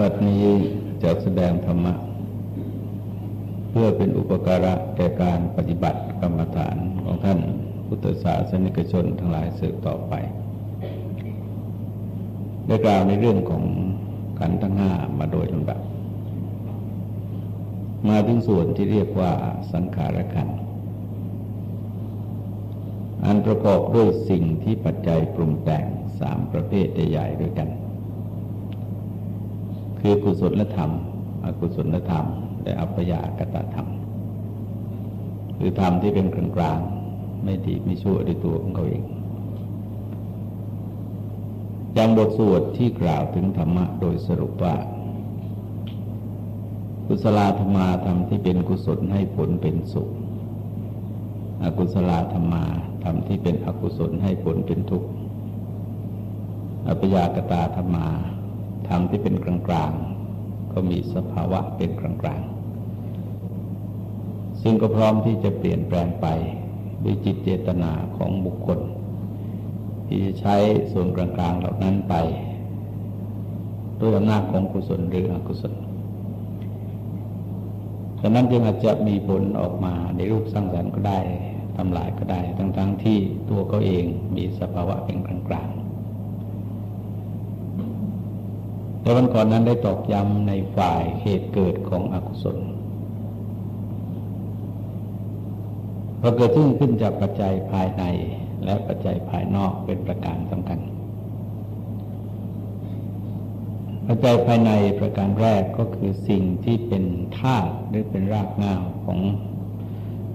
บัดนี้จะแสดงธรรมะ เพื่อเป็นอุปการะแก่การปฏิบัติกรรมฐานของท่านพุทธศาสนิกชนทั้งหลายสืบต่อไป ได้กล่าวในเรื่องของขันธ์ทั้งห้ามาโดยลำดับ มาถึงส่วนที่เรียกว่าสังขารขันธ์อันประกอบด้วยสิ่งที่ปัจจัยปรุงแต่งสามประเภทใหญ่ๆด้วยกัน คือกุศลธรรม อกุศลธรรม และอัปยากตธรรม คือธรรมที่เป็นกลางๆไม่ดีไม่ชั่วด้วยตัวของเขาเองอย่างบทสวดที่กล่าวถึงธรรมะโดยสรุปว่ากุศลธรรมาธรรมที่เป็นกุศลให้ผลเป็นสุข อกุศลธรรมาธรรมที่เป็นอกุศลให้ผลเป็นทุกข์ อัปยากตาธรรมา ธรรมที่เป็นกลางกลางก็มีสภาวะเป็นกลางกลางซึ่งก็พร้อมที่จะเปลี่ยนแปลงไปด้วยจิตเจตนาของบุคคล ที่จะใช้ส่วนกลางกลางเหล่านั้นไป ด้วยอำนาจของกุศลหรืออกุศลดังนั้นจึงอาจจะมีผลออกมาในรูปสร้างสรรค์ก็ได้ทำลายก็ได้ ทั้งๆทที่ตัวเขาเองมีสภาวะเป็นกลางกลาง แต่วันก่อนนั้นได้ตอกย้ำในฝ่ายเหตุเกิดของอกุศลพอเกิดขึ้นขึ้นจากปัจจัยภายใน และปัจจัยภายนอกเป็นประการสำคัญ ปัจจัยภายในประการแรกก็คือสิ่งที่เป็นธาตุหรือเป็นรากง่าวของ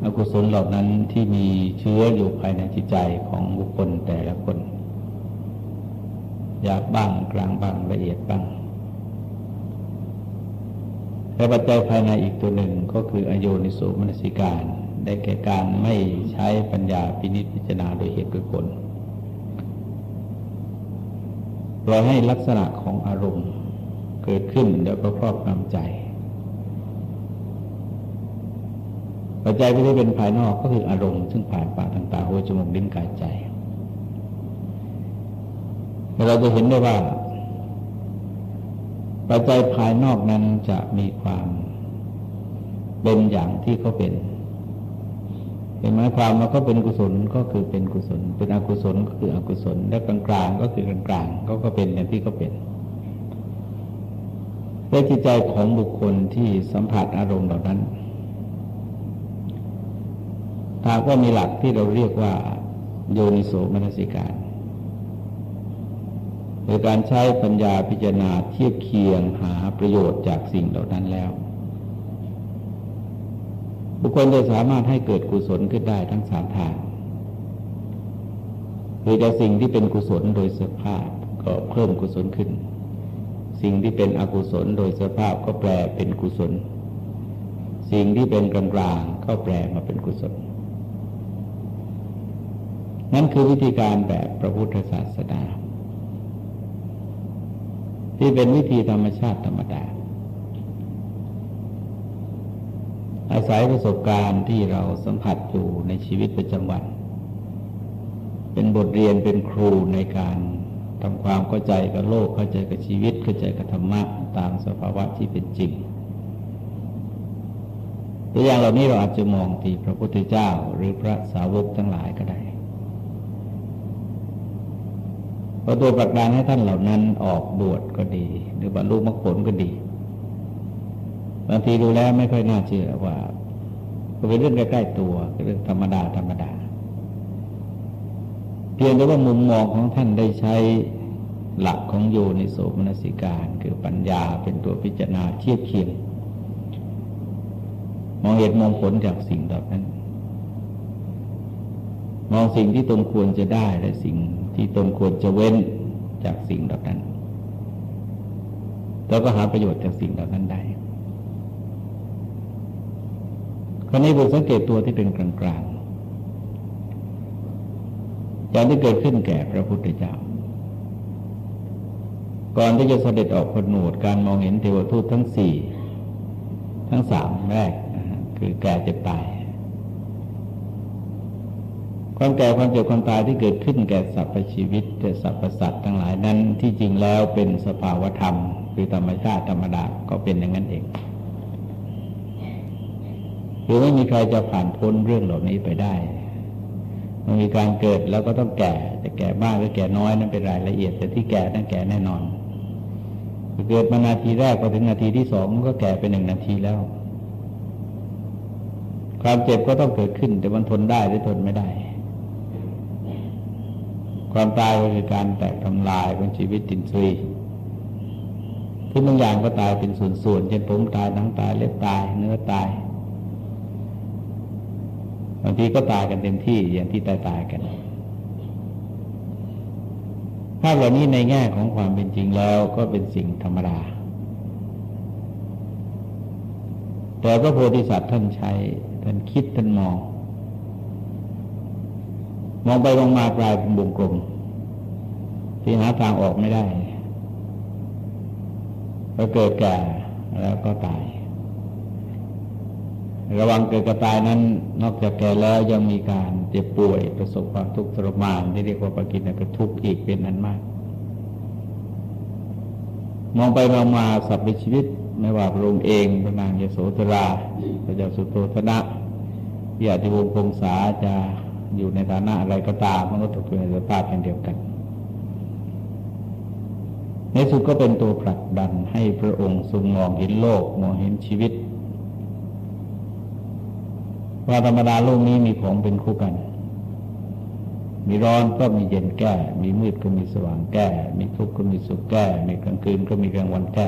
อกุศลเหล่านั้นที่มีเชื้ออยู่ภายในจิตใจของบุคคลแต่ละคนหยาบบ้างกลางบ้างละเอียดบ้าง และปัจจัยภายในอีกตัวหนึ่งก็คืออโยนิโสมนสิการ ได้แก่การไม่ใช้ปัญญาพินิจพิจารณาโดยเหตุโดยผลปล่อยให้ลักษณะของอารมณ์เกิดขึ้นแล้วก็ครอบงำใจ ปัจจัยที่เป็นภายนอกก็คืออารมณ์ซึ่งผ่านปากทางตาหูจมูกลิ้นกายใจเราจะเห็นได้ว่า ปัจจัยภายนอกนั้นจะมีความเป็นอย่างที่เขาเป็นเห็นไหมความว่าเขาเป็นกุศลก็คือเป็นกุศล เป็นอกุศลก็คืออกุศลและกลางกลางก็คือกลางกลางเขาก็เป็นอย่างที่เขาเป็นในจิตใจของบุคคลที่สัมผัสอารมณ์เหล่านั้นถ้าก็มีหลักที่เราเรียกว่าโยนิโสมนสิการ โดยการใช้ปัญญาพิจารณาเทียบเคียงหาประโยชน์จากสิ่งเหล่านั้นแล้ว บุคคลจะสามารถให้เกิดกุศลขึ้นได้ทั้งสามทางคือจะสิ่งที่เป็นกุศลโดยสภาพก็เพิ่มกุศลขึ้น สิ่งที่เป็นอกุศลโดยสภาพก็แปลเป็นกุศล สิ่งที่เป็นกลางกลางก็แปลมาเป็นกุศล นั่นคือวิธีการแบบพระพุทธศาสนา ที่เป็นวิธีธรรมชาติธรรมดา อาศัยประสบการณ์ที่เราสัมผัสอยู่ในชีวิตประจำวัน เป็นบทเรียนเป็นครูในการทำความเข้าใจกับโลกเข้าใจกับชีวิตเข้าใจกับธรรมะตามสภาวะที่เป็นจริงตัวอย่างเหล่านี้เราอาจจะมองที่พระพุทธเจ้าหรือพระสาวกทั้งหลายก็ได้ ราะตัวประการให้ท่านเหล่านั้นออกบวชก็ดี หรือบรรลุมรรคผลก็ดี บางทีดูแล้วไม่ค่อยน่าเชื่อว่าเป็นเรื่องใกล้ๆตัวเป็นเรื่องธรรมดาธรรมดา เพียงแต่ว่ามุมมองของท่านได้ใช้หลักของโยนิโสมนสิการ คือปัญญาเป็นตัวพิจารณาเทียบเคียงมองเหตุมองผลจากสิ่งเหล่านั้น มองสิ่งที่ตนควรจะได้และสิ่ง ที่ตนควรจะเว้นจากสิ่งเหล่านั้นแล้วก็หาประโยชน์จากสิ่งเหล่านั้นได้คราวนี้บทสังเกตตัวที่เป็นกลางๆอย่างที่เกิดขึ้นแก่พระพุทธเจ้า ก่อนที่จะเสด็จออกผนวดการมองเห็นเทวทูตทั้งสี่ ทั้งสามแรก คือแก่เจ็บตาย ความแก่ความเจ็บความตายที่เกิดขึ้นแก่สรรพชีวิตแก่สรรพสัตว์ทั้งหลายนั้นที่จริงแล้วเป็นสภาวธรรม คือธรรมชาติธรรมดาก็เป็นอย่างนั้นเองคือไม่มีใครจะผ่านพ้นเรื่องเหล่านี้ไปได้ มันมีการเกิดแล้วก็ต้องแก่จะแก่มากหรือแก่น้อยนั้นเป็นรายละเอียด แต่ที่แก่นั้นแก่แน่นอน เกิดมานาทีแรกพอถึงนาทีที่สองก็แก่ไปหนึ่งนาทีแล้ว ความเจ็บก็ต้องเกิดขึ้น แต่มันทนได้หรือทนไม่ได้ ความตายก็คือการแตกทำลายของชีวิตจินทรีย์ที่บางอย่างก็ตายเป็นส่วนๆเช่นผมตายหนังตายเล็บตายเนื้อตายบางทีก็ตายกันเต็มที่อย่างที่ตายตายกันภาพเหล่านี้ในแง่ของความเป็นจริงแล้วก็เป็นสิ่งธรรมดา แต่พระโพธิสัตว์ท่านใช้ท่านคิดท่านมอง มองไปมองมากลายเป็นวงกลม ที่หาทางออกไม่ได้ก็เกิดแก่แล้วก็ตาย ระวังเกิดกระตายนั้น นอกจากแก่แล้วยังมีการเจ็บป่วยประสบความทุกข์ทรมานที่เรียกว่าปกินกทุกข์อีกเป็นนั้นมาก มองไปมองมาสัตว์ในชีวิตไม่ว่าพระองค์เองพระนางยโสธราพระเจ้าสุโธธนะที่อาธิวงศ์พงษาจะ อยู่ในฐานะอะไรก็ตามมันก็ตกอยู่ในสภาพเป็นเดียวกัน ในสุดก็เป็นตัวผลักดันให้พระองค์ทรงมองเห็นโลกมองเห็นชีวิต ว่าธรรมดาโลกนี้มีของเป็นคู่กัน มีร้อนก็มีเย็นแก้ มีมืดก็มีสว่างแก้ มีทุกข์ก็มีสุขแก้ มีกลางคืนก็มีกลางวันแก้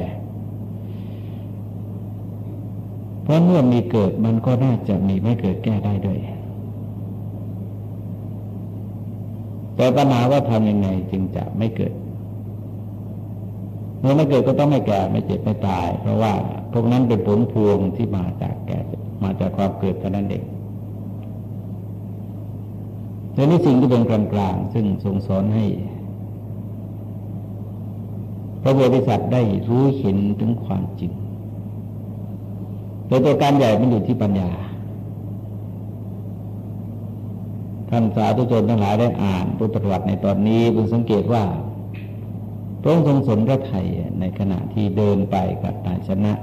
เพราะเมื่อมีเกิดมันก็น่าจะมีไม่เกิดแก้ได้ด้วย แต่ปัญหาว่าทำยังไงจึงจะไม่เกิด เมื่อไม่เกิดก็ต้องไม่แก่ไม่เจ็บไม่ตาย เพราะว่าพวกนั้นเป็นผลพวงที่มาจากแก่มาจากความเกิดเท่านั้นเองแต่นี่สิ่งที่เป็นกลางๆซึ่งทรงสอนให้ พระโพธิสัตว์ได้รู้เห็นถึงความจริงโดยตัวการใหญ่มันอยู่ที่ปัญญา ท่านสาธุชนทั้งหลายได้อ่านพุทธประวัติในตอนนี้คุณสังเกตว่าพระองค์ทรงสนพระไทยในขณะที่เดินไปกับนายชนะ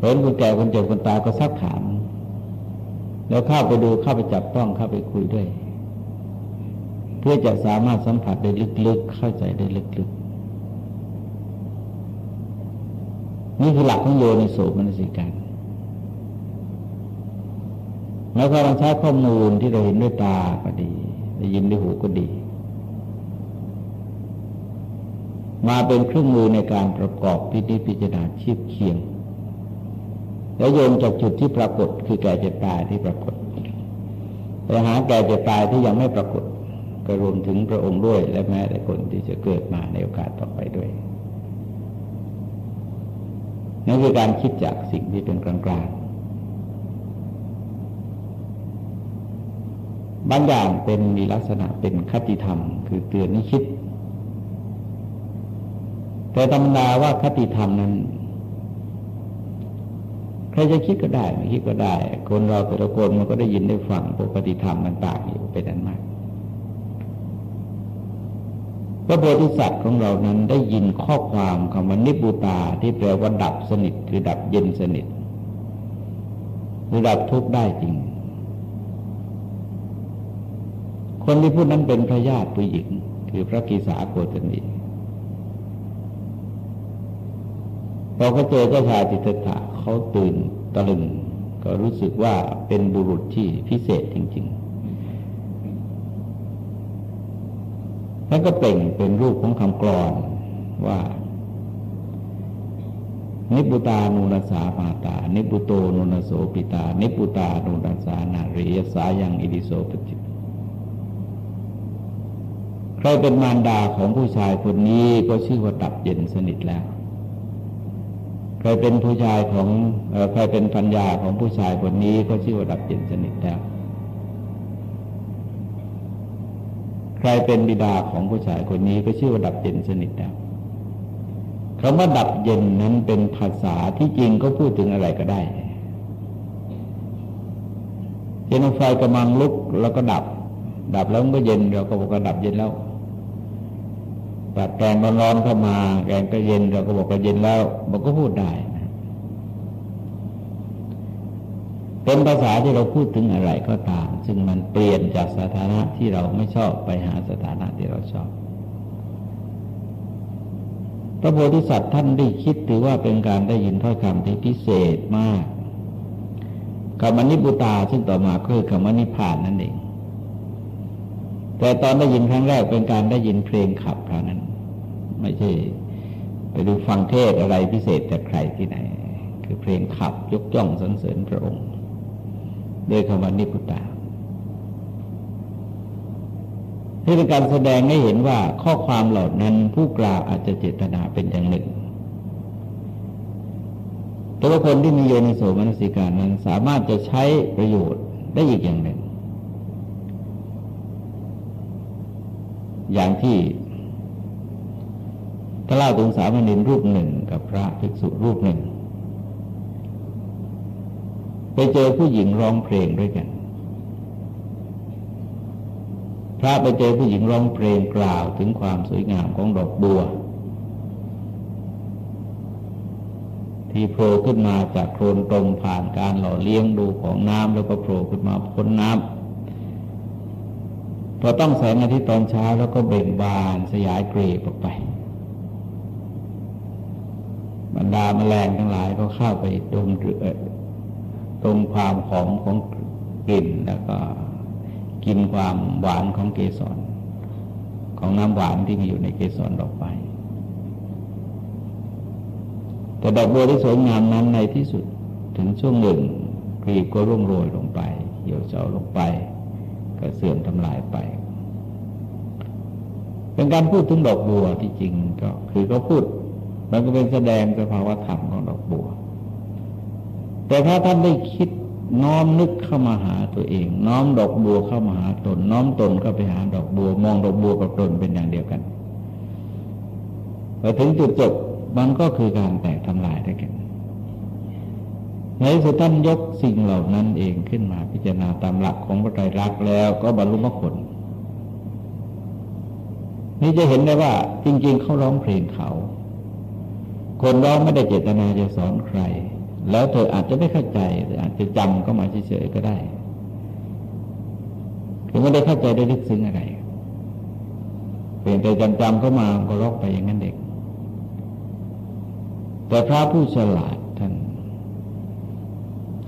เห็นคนแก่คนเจ็บคนตายก็ซักถาม แล้วเข้าไปดูเข้าไปจับต้องเข้าไปคุยด้วย เพื่อจะสามารถสัมผัสได้ลึกๆ เข้าใจได้ลึกๆ นี่คือหลักของโยนิโสมนสิการ แล้วก็เราใช้ข้อมูลที่เราเห็นด้วยตาก็ดี ได้ยินด้วยหูก็ดี มาเป็นเครื่องมือในการประกอบพิธีพิจารณาชีพเคียง แล้วโยนจากจุดที่ปรากฏคือแก่เจ็บตายที่ปรากฏไปหาแก่เจ็บตายที่ยังไม่ปรากฏก็รวมถึงพระองค์ด้วยและแม้แต่คนที่จะเกิดมาในโอกาสต่อไปด้วยนั่นคือการคิดจากสิ่งที่เป็นกลางๆ บางอย่างเป็นมีลักษณะเป็นคติธรรม คือเตือนนิคิด แต่ธรรดาว่าคติธรรมนั้น ใครจะคิดก็ได้ไม่คิดก็ได้ คนเราแต่ละคนมันก็ได้ยินได้ฟังปกติธรรมต่างๆอยู่เป็นอันมากพระโพธิสัตว์ของเรานั้นได้ยินข้อความคำว่านิบุตาที่แปลว่าดับสนิท คือดับเย็นสนิทหรือดับทุกข์ได้จริง คนที่พูดนั้นเป็นพระญาติผู้หญิง คือพระกีสาโกตนีพอเขาเจอเจ้าชายจิตถะเขาตื่นตะลึง ก็รู้สึกว่าเป็นบุรุษที่พิเศษจริง ๆ แล้วก็เป่งเป็นรูปของคำกรอนว่า นิปุตานุนสามาตา นิปุโตนุนโสปิตา นิปุตานุนสานารียสายังอิดิโสปจิ ใครเป็นมารดาของผู้ชายคนนี้ก็ชื่อว่าดับเย็นสนิทแล้วใครเป็นผู้ชายของใครเป็นพัญญาของผู้ชายคนนี้ก็ชื่อว่าดับเย็นสนิทแล้ว ใครเป็นบิดาของผู้ชายคนนี้ก็ชื่อว่าดับเย็นสนิทแล้วคำว่าดับเย็นนั้นเป็นภาษาที่จริงก็พูดถึงอะไรก็ได้เช่นไฟกำลังลุกแล้วก็ดับ ดับแล้วมันก็เย็นเราก็บอกว่าดับเย็นแล้ว ตัดแกงร้อนๆเข้ามาแกงก็เย็นเราก็บอกว่าเย็นแล้วมันก็พูดได้เป็นภาษาที่เราพูดถึงอะไรก็ตาม ซึ่งมันเปลี่ยนจากสถานะที่เราไม่ชอบไปหาสถานะที่เราชอบ พระโพธิสัตว์ท่านได้คิดถือว่าเป็นการได้ยินถ้อยคำที่พิเศษมากคำนิบุตาซึ่งต่อมาคือคำนิพานนั่นเองแต่ตอนได้ยินครั้งแรกเป็นการได้ยินเพลงขับ ท่านั้น ไม่ใช่ไปดูฟังเทศอะไรพิเศษจากใครที่ไหน คือเพลงขับยกย่องสรรเสริญพระองค์ด้วยคำว่านิพุตาที่เป็นการแสดงให้เห็นว่าข้อความเหล่านั้นผู้กล่าวอาจจะเจตนาเป็นอย่างหนึ่งแต่ว่าคนที่มีโยนิโสมนสิการนั้นสามารถจะใช้ประโยชน์ได้อีกอย่างหนึ่ง อย่างที่ ถ้าเล่าถึงสามเณรรูปหนึ่งกับพระภิกษุรูปหนึ่ง ไปเจอผู้หญิงร้องเพลงด้วยกัน พระไปเจอผู้หญิงร้องเพลงกล่าวถึงความสวยงามของดอกบัว ที่โผล่ขึ้นมาจากโคลนตรงผ่านการหล่อเลี้ยงดูของน้ำแล้วก็โผล่ขึ้นมาพ้นน้ำพอต้องแสงอาทิตย์ตอนเช้าแล้วก็เบ่งบานสยายเกรบออกไป ดาแมลงทั้งหลายก็เข้าไปดมตรงความหอมของกลิ่นแล้วก็กินความหวานของเกสร ของน้ำหวานที่มีอยู่ในเกสรดอกไม้แต่ดอกบัวที่สวยงามนั้นในที่สุดถึงช่วงหนึ่งกรีบก็ร่วงโรยลงไป เหี่ยวเฉาลงไป ก็เสื่อมทำลายไป เป็นการพูดถึงดอกบัวที่จริงก็คือเขาพูด มันก็เป็นแสดงสภาวะธรรมของดอกบัว แต่ถ้าท่านได้คิดน้อมนึกเข้ามาหาตัวเอง น้อมดอกบัวเข้ามาหาตน น้อมตนเข้าไปหาดอกบัว มองดอกบัวกับตนเป็นอย่างเดียวกันพอถึงจุดจบมันก็คือการแตกทำลายได้กันในสุดท่านยกสิ่งเหล่านั้นเองขึ้นมาพิจารณาตามหลักของพระไตรลักษณ์แล้วก็บรรลุมรรคผล นี่จะเห็นได้ว่าจริง ๆ เขาร้องเพลงเขา คนร้องไม่ได้เจตนาจะสอนใคร แล้วเธออาจจะไม่เข้าใจหรืออาจจะจำก็มาเฉยๆก็ได้คือไม่ได้เข้าใจได้ลึกซึ้งอะไรเพียงแต่จำจำเข้ามาก็รอกไปอย่างนั้นเด็ก แต่พระผู้ฉลาดท่าน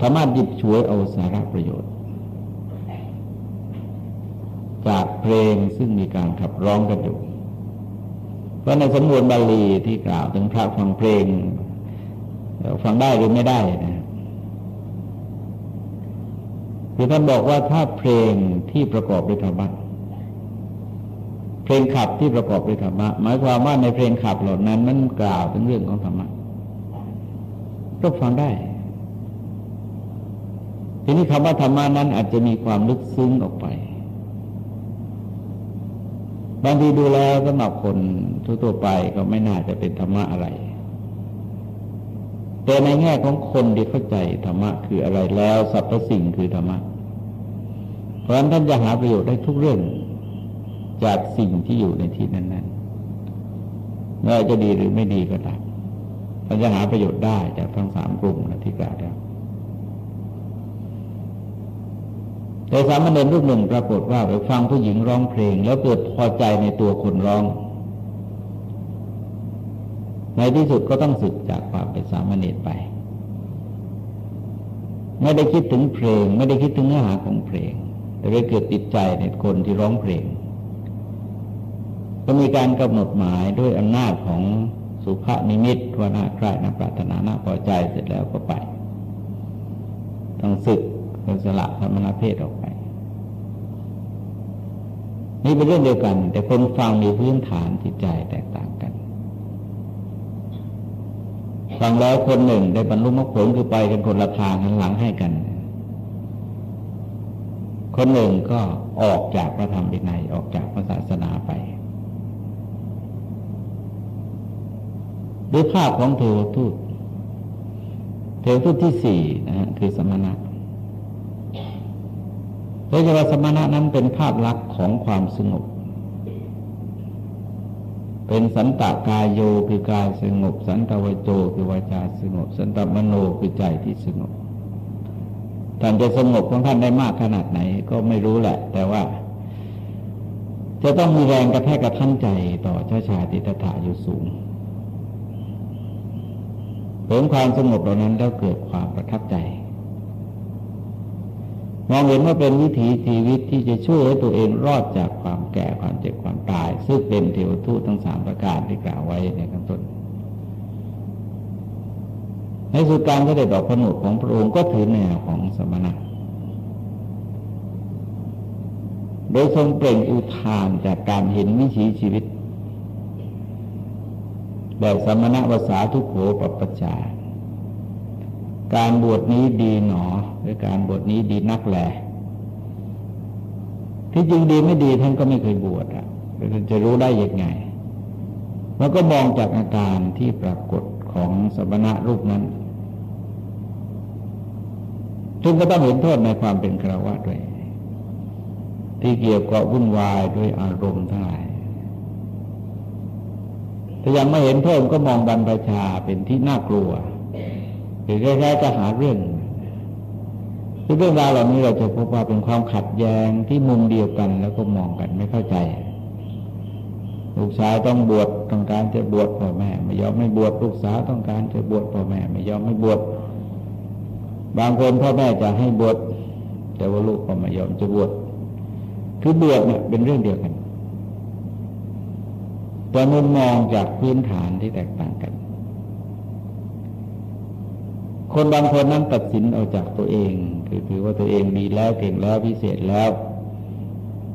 สามารถหยิบฉวยเอาสาระประโยชน์ จากเพลงซึ่งมีการขับร้องกันอยู่ เพราะในสมวนบาลีที่กล่าวถึงพระฟังเพลงฟังได้หรือไม่ได้นะคือท่านบอกว่าถ้าเพลงที่ประกอบด้วยธรรมะเพลงขับที่ประกอบด้วยธรรมะหมายความว่าในเพลงขับเหล่านั้นมันกล่าวถึงเรื่องของธรรมะก็ฟังได้ ทีนี้คำว่าธรรมะนั้นอาจจะมีความลึกซึ้งออกไป บางทีดูแล้วสำหรับคนทั่วๆไปก็ไม่น่าจะเป็นธรรมะอะไร แต่ในแง่ของคนที่เข้าใจธรรมะคืออะไรแล้วสรรพสิ่งคือธรรมะ เพราะฉะนั้นท่านจะหาประโยชน์ได้ทุกเรื่องจากสิ่งที่อยู่ในที่นั้นๆไม่ว่าจะดีหรือไม่ดีก็ตามท่านจะหาประโยชน์ได้จากทั้งสามกลุ่มนะที่กล่าวแล้ว แต่สามเณรรูปหนึ่งปรากฏว่าไปฟังผู้หญิงร้องเพลง แล้วเกิดพอใจในตัวคนร้อง ในที่สุดก็ต้องสึกจากความเป็นสามเณรไป ไม่ได้คิดถึงเพลง ไม่ได้คิดถึงเนื้อหาของเพลง แต่ไปเกิดติดใจในคนที่ร้องเพลง ก็มีการกำหนดหมายด้วยอำนาจของสุภานิมิตทว่าน่าใคร่น่าปรารถนานาพอใจเสร็จแล้วก็ไปต้องสึก เป็สละธรรมนาเพศออกไป นี่เป็นเรื่องเดียวกัน แต่คนฟังมีพื้นฐานจิตใจแตกต่างกัน ฟังแล้วคนหนึ่งได้บรรลุมรรคผลคือไปกันคนละทางหันหลังให้กัน คนหนึ่งก็ออกจากพระธรรมวินัยออกจากพระศาสนาไปด้วยภาพของเทวทูตเทวทูตที่สี่นะฮะคือสมณะ โดยเฉพาะสมณะนั้นเป็นภาพลักษณ์ของความสงบ เป็นสันตกายโยคือกายสงบ สันตวโจคือวาจาสงบ สันตมโนคือใจที่สงบ ท่านจะสงบของท่านได้มากขนาดไหนก็ไม่รู้แหละ แต่ว่า จะต้องมีแรงกระแทกกระทันใจต่อเจ้าชายติตถาอยู่สูงเพิ่มความสงบเหล่านั้นแล้วเกิดความประทับใจ มองเห็นว่าเป็นวิถีชีวิตที่จะช่วยให้ตัวเองรอดจากความแก่ความเจ็บความตาย ซึ่งเป็นเทวทูตทั้งสามประการที่กล่าวไว้ในข้างต้นในสุดการเสด็จออกผนวดของพระองค์ก็ถือแนวของสมณะ โดยทรงเปล่งอุทานจากการเห็นวิถีชีวิต แบบสมณะภาษาทุกโขปปัจจา การบวชนี้ดีหนอ หรือการบวชนี้ดีนักแหละที่จริงดีไม่ดีท่านก็ไม่เคยบวชอะท่านจะรู้ได้ยังไงแล้วก็มองจากอาการที่ปรากฏของสมณะรูปนั้นซึ่งก็ต้องเห็นโทษในความเป็นคราวะด้วย ที่เกี่ยวกับวุ่นวายด้วยอารมณ์ทั้งหลายถ้ายังไม่เห็นโทษก็มองบรรพชาเป็นที่น่ากลัว หรือแค่ๆจะหาเรื่องคือเรื่องราวเหล่านี้เราจะพบว่าเป็นความขัดแย้งที่มุมเดียวกันแล้วก็มองกันไม่เข้าใจ ลูกชายต้องบวชต้องการจะบวชพ่อแม่ ไม่ยอมไม่บวชลูกสาวต้องการจะบวชพ่อแม่ ไม่ยอมไม่บวชบางคนพ่อแม่จะให้บวชแต่ว่าลูกก็ไม่ยอมจะบวชคือบวชเนี่ยเป็นเรื่องเดียวกันแต่มุมมองจากพื้นฐานที่แตกต่างกัน คนบางคนนั้นตัดสินเอาจากตัวเอง คือถือว่าตัวเองดีแล้วเก่งแล้วพิเศษแล้ว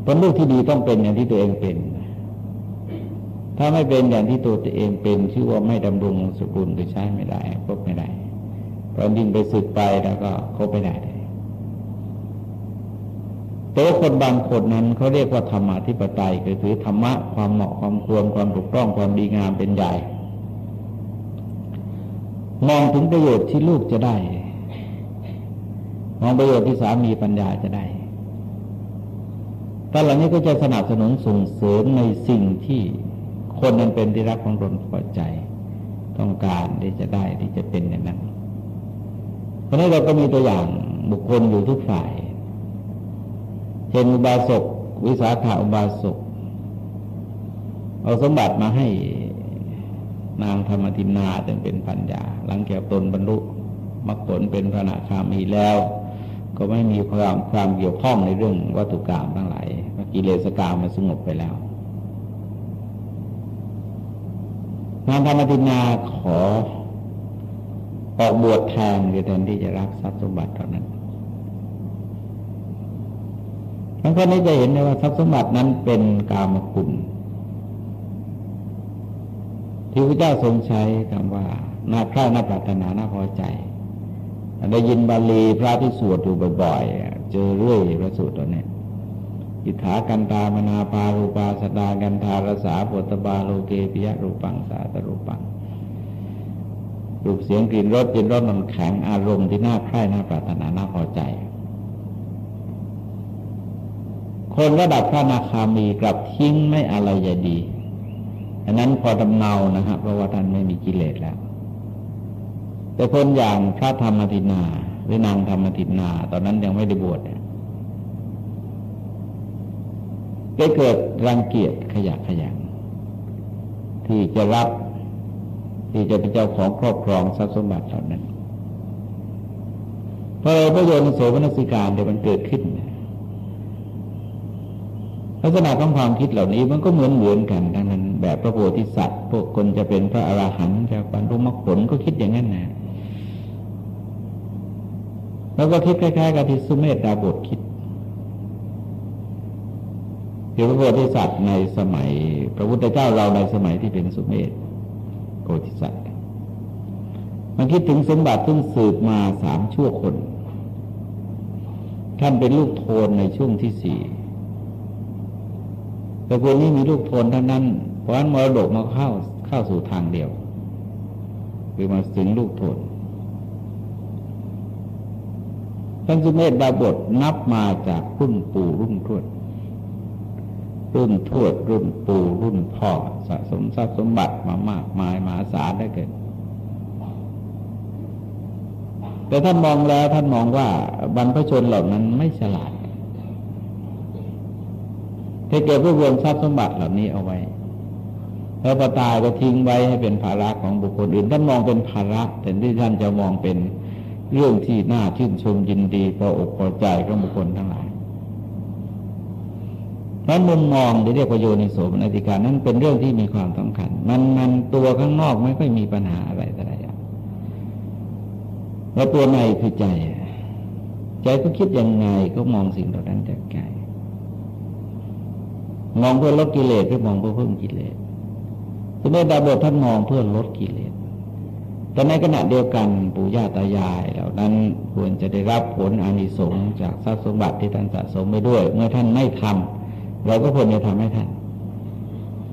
ผลลูกที่ดีต้องเป็นอย่างที่ตัวเองเป็น ถ้าไม่เป็นอย่างที่ตัวตัวเองเป็น ชื่อว่าไม่ดำรงสกุลไปใช้ไม่ได้คบไม่ได้พอยิ่งไปสึกไปแล้วก็คบไม่ได้แต่คนบางคนนั้นเขาเรียกว่าธรรมะทิปไตยคือถือธรรมะความเหมาะความควรความถูกต้องความดีงามเป็นใหญ่ มองถึงประโยชน์ที่ลูกจะได้ มองประโยชน์ที่สามีปัญญาจะได้ตอนหลังนี้ก็จะสนับสนุนส่งเสริมในสิ่งที่คนนั้นเป็นที่รักของตนพอใจ ต้องการที่จะได้ที่จะเป็นอย่างนั้น เพราะนี้นเราก็มีตัวอย่างบุคคลอยู่ทุกฝ่าย เช่นอุบาสกวิสาขาอุบาสกเอาสมบัติมาให้ นางธรรมทินนาจึงเป็นปัญญา หลังแก่ตนบรรลุมรรคผลเป็นพระนาคามีแล้ว ก็ไม่มีความความเกี่ยวข้องในเรื่องวัตถุกรรมทั้งหลายกิเลสกรรมมันสงบไปแล้วนางธรรมทินาขอออกบวชแทนคือแทนที่จะรับทรัพย์สมบัติเท่านั้นทั้งคนนี้จะเห็นได้ว่าทรัพย์สมบัตินั้นเป็นกามคุณ ที่พระเจ้าทรงใช้คำว่าน่าใคร่น่าปรารถนาน่าพอใจ ได้ยินบาลีพระที่สวดอยู่บ่อยๆ เจอเรื่อยพระสูตรตัวนี้อิทธากันตามนาปารูปาสดากันทารสาปุตบาโลเกปิยะรูปังสาตรูปังรูปเสียงกลิ่นรสจินรสมันแข็งอารมณ์ที่น่าใคร่น่าปรารถนาน่าพอใจ คนระดับพระนาคามีกลับทิ้งไม่อะไรอย่าดี อันนั้นพอดำเนานะฮะเพราะว่าท่านไม่มีกิเลสแล้ว แต่คนอย่างพระธรรมทินาหรือนางธรรมทินา ตอนนั้นยังไม่ได้บวชได้เกิดรังเกียจขยะขยงที่จะรับที่จะเป็นเจ้าของครอบครองทรัพย์สมบัติเหล่านั้นพอพระโยนโสมนสิการเดี๋ยวมันเกิดขึ้นลักษณะของความคิดเหล่านี้มันก็เหมือนเหมือนกันทั้งนั้น แบบพระโพธิสัตว์ พวกคนจะเป็นพระอราหันต์จะบรรลุมรรคผลก็คิดอย่างนั้นนะแล้วก็คิดคล้ายๆกับที่สุเมธดาบทคิดคือพระโพธิสัตว์ในสมัย พระพุทธเจ้าเราในสมัยที่เป็นสุเมธโพธิสัตว์มันคิดถึงสมบัติซึ่งสืบมาสามชั่วคน ท่านเป็นลูกโทนในช่วงที่สี่แต่คนนี้มีลูกโทนทั้งนั้น ราะฉะนั้นมรดกมาเข้าเข้าสู่ทางเดียว คือมาถึงลูกโทนท่านสุเมธดาบทนับมาจากรุ่นปู่รุ่นทวดรุ่นทวดรุ่นปู่รุ่นพ่อสะสมทรัพย์สมบัติมามากมายมหาศาลได้เกิดแต่ท่านมองแล้วท่านมองว่าบรรพชนเหล่านั้นไม่ฉลาดที่เก็บรวบรวมทรัพย์สมบัติเหล่านี้เอาไว้ แล้วพอตายก็ทิ้งไว้ให้เป็นภาระของบุคคลอื่นท่านมองเป็นภาระแต่ที่ท่านจะมองเป็นเรื่องที่น่าชื่นชมยินดีพออกพอใจของบุคคลทั้งหลายนั้นมุมมองที่เรียกว่าโยนิโสมนติการนั้นเป็นเรื่องที่มีความสำคัญ มันมันตัวข้างนอกไม่ค่อยมีปัญหาอะไรอะไรแล้วตัวในคือใจ ใจก็คิดยังไงก็มองสิ่งเหล่านั้นจากใจมองเพื่อลดกิเลสหรือมองเพื่อเพิ่มกิเลส สมมติดาบทท่านมองเพื่อลดกิเลส แต่ในขณะเดียวกันปู่ย่าตายายเหล่านั้นควรจะได้รับผลอานิสงส์จากทรัพย์สมบัติที่ท่านสะสมไปด้วย เมื่อท่านไม่ทำเราก็ควรจะทำให้ท่าน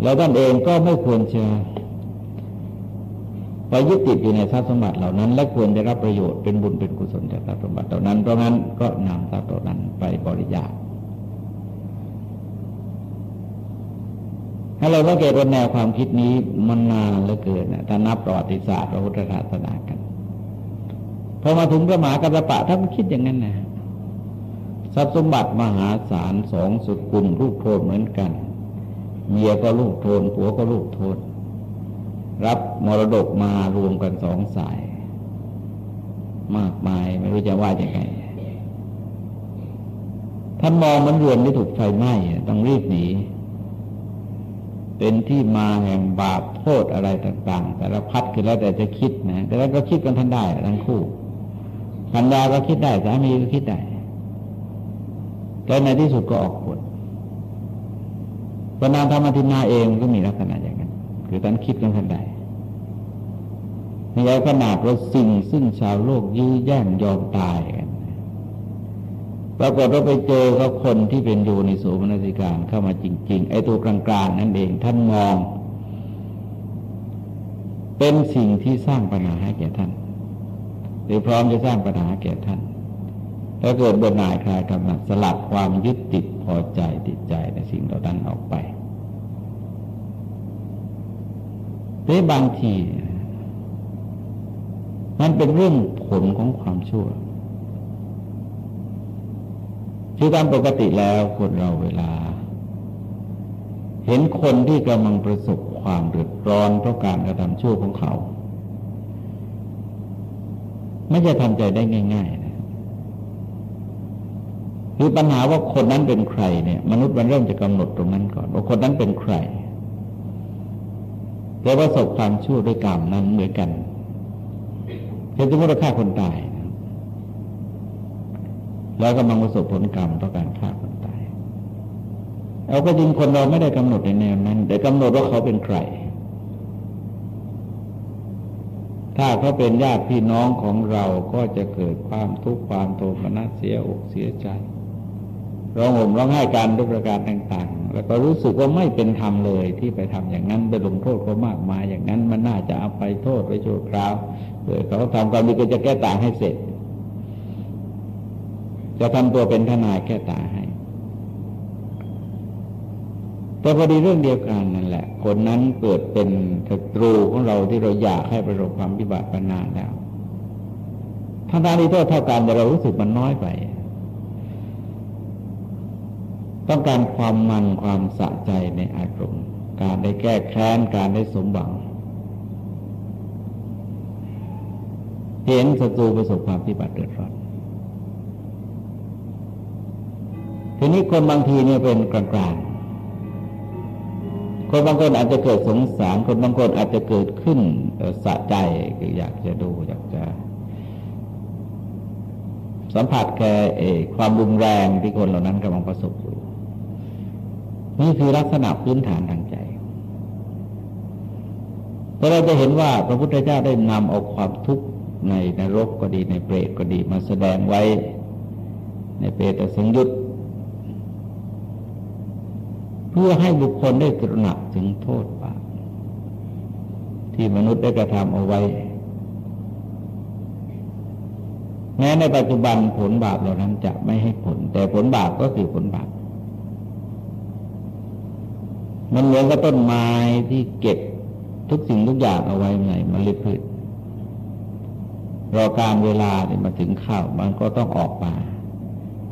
แล้วท่านเองก็ไม่ควรจะไปยึดติดอยู่ในทรัพย์สมบัติเหล่านั้น และควรได้รับประโยชน์เป็นบุญเป็นกุศลจากทรัพย์สมบัติเหล่านั้น เพราะงั้นก็นำทรัพย์เหล่านั้นไปบริจาค ให้เราสังเกตว่าแนวความคิดนี้มันนานเหลือเกินถ้านับประวัติศาสตร์พระพุทธศาสนากันพอมาถึงพระมหากัสปะท่านคิดอย่างนั้นนะทรัพย์สมบัติมหาศาลสองสุดกุลลูกโทษเหมือนกัน เมียก็ลูกโทนผัวก็ลูกโทษรับมรดกมารวมกันสองสาย มากมายไม่รู้จะว่าอยังไงท่านมองมันรือนที่ถูกไฟไหม้ต้องรีบหนี เป็นที่มาแห่งบาปโทษอะไรต่าง ๆ แต่ละพัดคือแล้วแต่จะคิดนะแต่แล้วก็คิดกันท่านได้ทั้งคู่พันดาก็คิดได้สามีก็คิดได้แล้วในที่สุดก็ออกผลปนามธรรมทินนาเองก็มีลักษณะอย่างนั้น คือท่านคิดกันท่านได้ในขนาดว่าสิ่งซึ่งชาวโลกยื้อแย่งยอมตาย ปรากฏว่าไปเจอกับคนที่เป็นอยู่ในสูมนสิการเข้ามาจริง ๆ ไอ้ตัวกลางๆนั่นเองท่านมอง เป็นสิ่งที่สร้างปัญหาให้แก่ท่านหรือพร้อมจะสร้างปัญหาแก่ท่านถ้าเกิดเบื่อหน่ายคลายกำหนัดสลัดความยึดติดพอใจติดใจในสิ่งเหล่านั้นออกไปหรือบางที มันเป็นเรื่องผลของความชั่ว คือตามปกติแล้วคนเราเวลา เห็นคนที่กำลังประสบความเดือดร้อนเพราะการกระทำชั่วของเขา ไม่จะทำใจได้ง่าย ๆนะคือปัญหาว่าคนนั้นเป็นใครเนี่ย มนุษย์มันเริ่มจะกำหนดตรงนั้นก่อนว่าคนนั้นเป็นใครแต่ประสบความชั่วด้วยกรรมนั้นเหมือนกันเห็นสมมติว่าฆ่าคนตาย แล้วกำลังประสบผลกรรมเพราะการฆ่าคนตายเอาก็จริงคนเราไม่ได้กำหนดในแนวนั้น แต่กำหนดว่าเขาเป็นใคร ถ้าเขาเป็นญาติพี่น้องของเราก็จะเกิดความทุกข์ความโทมนัสเสียอกเสียใจร้องห่มร้องไห้การด้วยประการต่างๆ แล้วก็รู้สึกว่าไม่เป็นธรรมเลยที่ไปทำอย่างนั้นไปลงโทษเขามากมายอย่างนั้นมันน่าจะเอาไปโทษไปโจรคราวเกิดเขาทำความดีก็จะแก้ต่างให้เสร็จ จะทำตัวเป็นทนายแก้ตาให้ แต่พอดีเรื่องเดียวกันนั่นแหละ คนนั้นเกิดเป็นศัตรูของเราที่เราอยากให้ประสบความพิบัติปนานแล้วทั้งทางที่โทษเท่ากันแต่เรารู้สึกมันน้อยไป ต้องการความมันความสะใจในอารมณ์ การได้แก้แค้นการได้สมบังเห็นศัตรูประสบความพิบัติเดือดร้อน ทีนี้คนบางทีเนี่ยเป็นกลางๆ คนบางคนอาจจะเกิดสงสาร คนบางคนอาจจะเกิดขึ้นสะใจคืออยากจะดูอยากจะ สัมผัสแก่ความรุนแรงที่คนเหล่านั้นกำลังประสบอยู่นี่คือลักษณะพื้นฐานทางใจแต่เราจะเห็นว่าพระพุทธเจ้าได้นำเอาความทุกข์ในนรกก็ดีในเปรตก็ดีมาแสดงไว้ในเปรตสังยุต พื่อให้บุคคลได้ตระหนักถึงโทษบาปที่มนุษย์ได้กระทำเอาไว้ แม้ในปัจจุบันผลบาปเหล่านั้นจะไม่ให้ผล แต่ผลบาปก็คือผลบาป มันเหมือนกับต้นไม้ที่เก็บทุกสิ่งทุกอย่างเอาไว้ในมเมล็ดพืชรอการเวลาเนี่ยมาถึงข้าวมันก็ต้องออกมา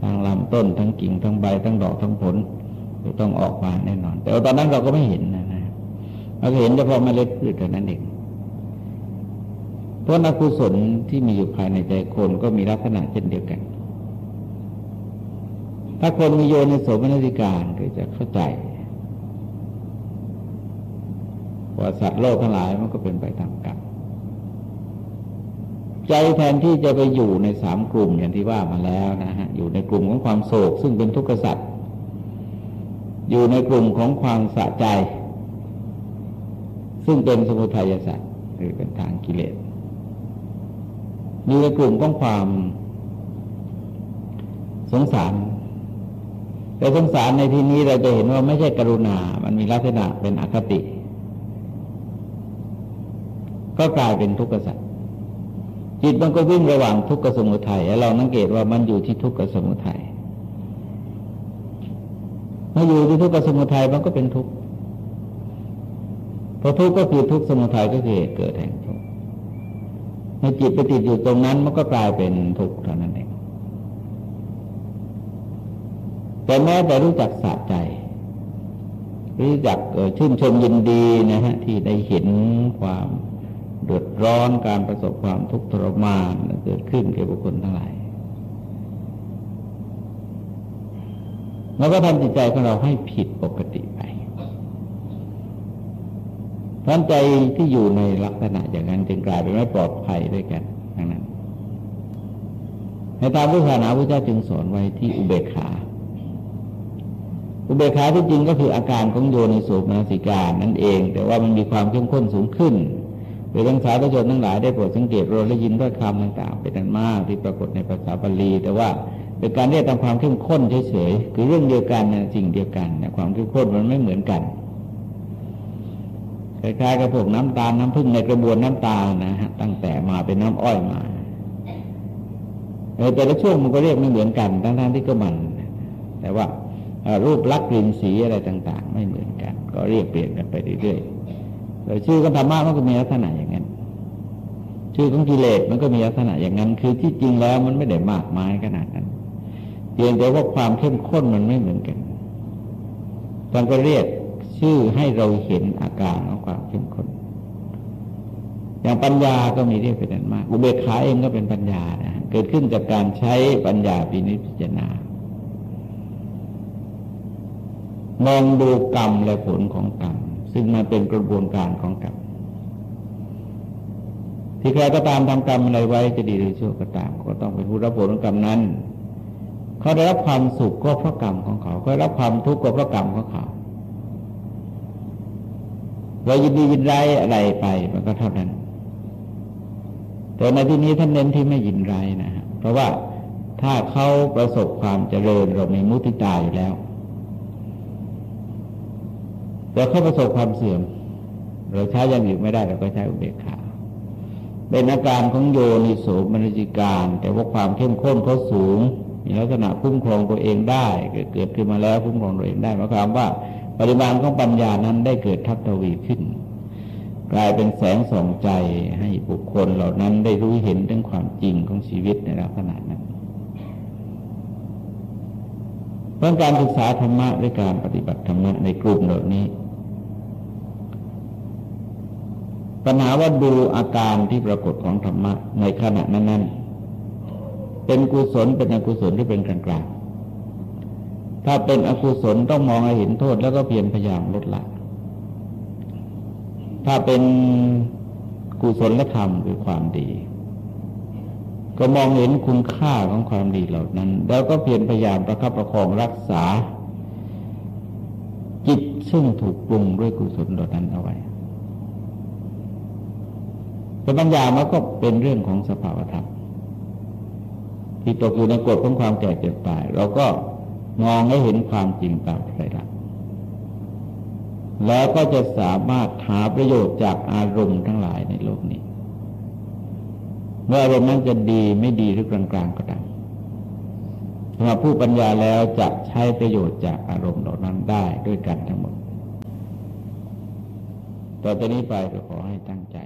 ทั้งลำต้นทั้งกิ่งทั้งใบทั้งดอกทั้งผล ต้องออกมาแน่นอน แต่ตอนนั้นเราก็ไม่เห็นนะนะเราเห็นเฉพาะเมล็ดพืชเท่านั้นเองเพราะนักกุศลที่มีอยู่ภายในใจคนก็มีลักษณะเช่นเดียวกัน ถ้าคนมีโยนิโสมนสิการก็จะเข้าใจว่าสัตว์โลกทั้งหลายมันก็เป็นไปตามกรรมใจแทนที่จะไปอยู่ในสามกลุ่มอย่างที่ว่ามาแล้วนะฮะอยู่ในกลุ่มของความโศก ซึ่งเป็นทุกข์สัตว์ อยู่ในกลุ่มของความสะใจ ซึ่งเป็นสมุทัยสัตว์หรือเป็นทางกิเลสอยู่ในกลุ่มของความสงสาร แต่สงสารในที่นี้เราจะเห็นว่าไม่ใช่กรุณา มันมีลักษณะเป็นอคติ ก็กลายเป็นทุกข์สัตว์จิตมันก็วิ่งระหว่างทุกข์กับสมุทัยแล้วเราสังเกตว่ามันอยู่ที่ทุกข์กับสมุทัย มื่ออยู่ที่ทุกข์กับสมุทัยมันก็เป็นทุกข์พอทุกข์ก็คือทุกข์สมุทัยก็คือเกิดแห่งทุกข์เมื่อจิตไปติดอยู่ตรงนั้นมันก็กลายเป็นทุกข์เท่านั้นเองแต่แม้แต่รู้จักสะใจ รู้จักชื่นชมยินดีนะฮะที่ได้เห็นความเดือดร้อนการประสบความทุกข์ทรมานเกิดขึ้นแก่บุคคลทั้งหลาย เราก็ทำจิตใจของเราให้ผิดปกติไปทันใจที่อยู่ในลักษณะอย่างนั้นจึงกลายเป็นไม่ปลอดภัยด้วยกันดังนั้น ในทางพุทธศาสนาพระเจ้าจึงสอนไว้ที่อุเบกขา อุเบกขาที่จริงก็คืออาการของโยในสุนาสิการนั่นเอง แต่ว่ามันมีความเข้มข้นสูงขึ้นโดยทั้งสาธุชนทั้งหลายได้โปรดสังเกตเราได้ยินด้วยคำต่างๆเป็นนันมากที่ปรากฏในภาษาบาลี แต่ว่า เป็นการเรียกตามความเข้มข้นเฉยๆคือเรื่องเดียวกันนะสิ่งเดียวกันนะความเข้มข้นมันไม่เหมือนกันคล้ายๆกับพวกน้ำตาลน้ำผึ้งในกระบวนน้ำตาลนะฮะตั้งแต่มาเป็นน้ำอ้อยมาแต่ละช่วงมันก็เรียกไม่เหมือนกันทั้งๆที่ก็มัน แต่ว่ารูปลักษณ์กลิ่นสีอะไรต่าง ๆ ไม่เหมือนกัน ก็เรียกเปลี่ยนกันไปเรื่อยๆแต่ชื่อของธรรมะมันก็มีลักษณะอย่างนั้น ชื่อของกิเลสมันก็มีลักษณะอย่างนั้น คือที่จริงแล้วมันไม่ได้มากมายขนาดนั้น เพียงแต่ว่าความเข้มข้นมันไม่เหมือนกันท่านก็เรียกชื่อให้เราเห็นอาการของความเข้มข้น อย่างปัญญาก็มีเรียกเป็นนั้นมาก อุเบกขาเองก็เป็นปัญญานะเกิดขึ้นจากการใช้ปัญญาปีนิพิจารณามองดูกรรมและผลของกรรมซึ่งมันเป็นกระบวนการของกรรมที่ใครก็ตามทำกรรมอะไรไว้จะดีหรือชั่วก็ตาม ก็ต้องเป็นผู้รับผลของกรรมนั้น เขาได้รับความสุขก็เพราะกรรมของเขาเขาได้รับความทุกข์ก็เพราะกรรมของเขาเรายินดียินร้ายอะไรไปมันก็เท่านั้น แต่ในที่นี้ท่านเน้นที่ไม่ยินร้ายนะฮะเพราะว่าถ้าเขาประสบความเจริญเรามีมุติตาอยู่แล้ว แต่เขาประสบความเสื่อม เราใช้ยังอยู่ไม่ได้เราก็ใช้อุเบกขาเป็นอาการของโยนิโสมนสิการ แต่ว่าความเข้มข้นเขาสูง มีลักษณะคุ้มครองตัวเองได้เกิดขึ้นมาแล้วคุ้มครองตัวเองได้หมายความว่า ปริมาณของปัญญานั้นได้เกิดทับทวีขึ้น กลายเป็นแสงส่องใจให้บุคคลเหล่านั้นได้รู้เห็นถึงความจริงของชีวิตในลักษณะนั้นเพราะการศึกษาธรรมะและการปฏิบัติธรรมะในกลุ่มเหล่านี้ปัญหาว่าดูอาการที่ปรากฏของธรรมะในขณะนั้นๆ เป็นกุศลเป็นอกุศลที่เป็นกลางๆ ถ้าเป็นอกุศลต้องมองให้เห็นโทษแล้วก็เพียรพยายามลดละ ถ้าเป็นกุศลธรรมคือความดี ก็มองเห็นคุณค่าของความดีเหล่านั้น แล้วก็เพียรพยายามประคับประคองรักษา จิตซึ่งถูกปรุงด้วยกุศลเหล่านั้นเอาไว้แต่ปัญญามันก็เป็นเรื่องของสภาวธรรม ที่ตกอยู่ในกฎของความแก่เจ็บตาย เราก็มองให้เห็นความจริงตามใจรักแล้วก็จะสามารถหาประโยชน์จากอารมณ์ทั้งหลายในโลกนี้เมื่ออารมณ์นั้นจะดีไม่ดีหรือกลางๆก็ตามสำหรับผู้ปัญญาแล้วจะใช้ประโยชน์จากอารมณ์เหล่านั้นได้ด้วยกันทั้งหมด ต่อจากนี้ไปก็ขอให้ตั้งใจ